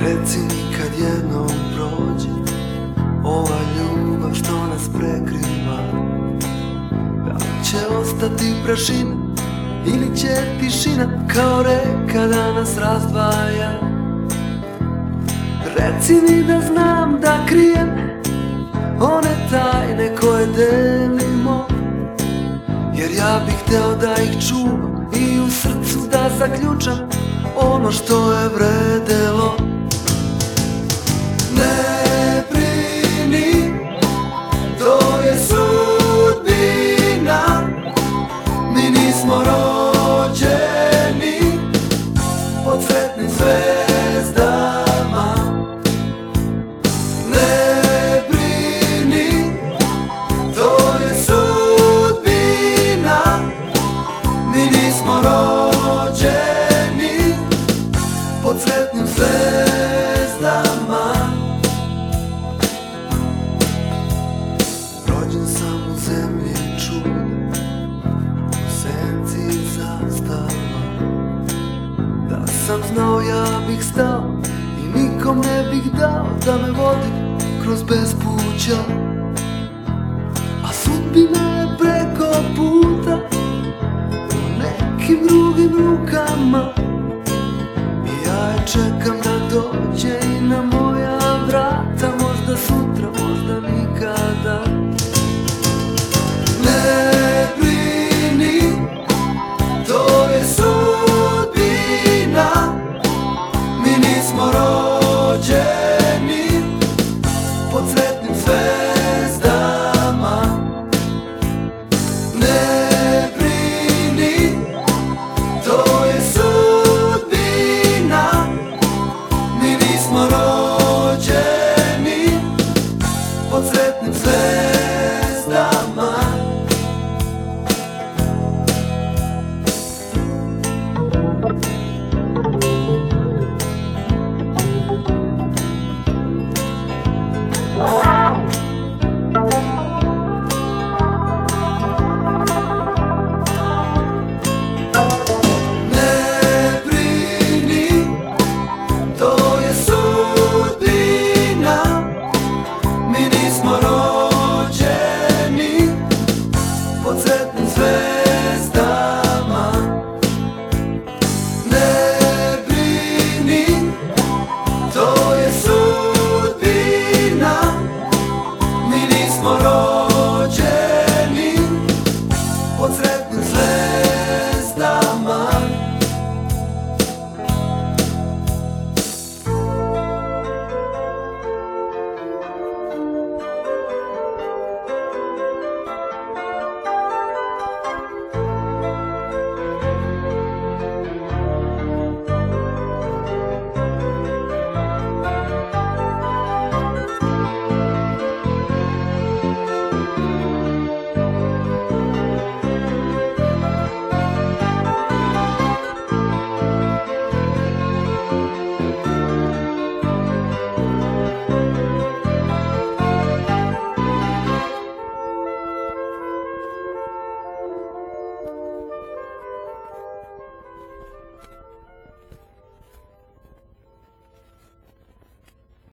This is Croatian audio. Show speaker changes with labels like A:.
A: Reci mi kad jednom prođe Ova ljubav što nas prekriva. Da će ostati prašina Ili će tišina Kao reka da nas razdvaja? Reci mi da znam da krijem One tajne koje delimo Jer ja bih hteo da ih čuvam I u srcu da zaključam Ono što je vredelo Pod sretnim zvezdama. Rođen sam u zemlji čuda U senci zastava Da sam znao ja bih stao I nikom ne bih dao Da me vodi kroz bespuća A sudbina sretnim zvezdama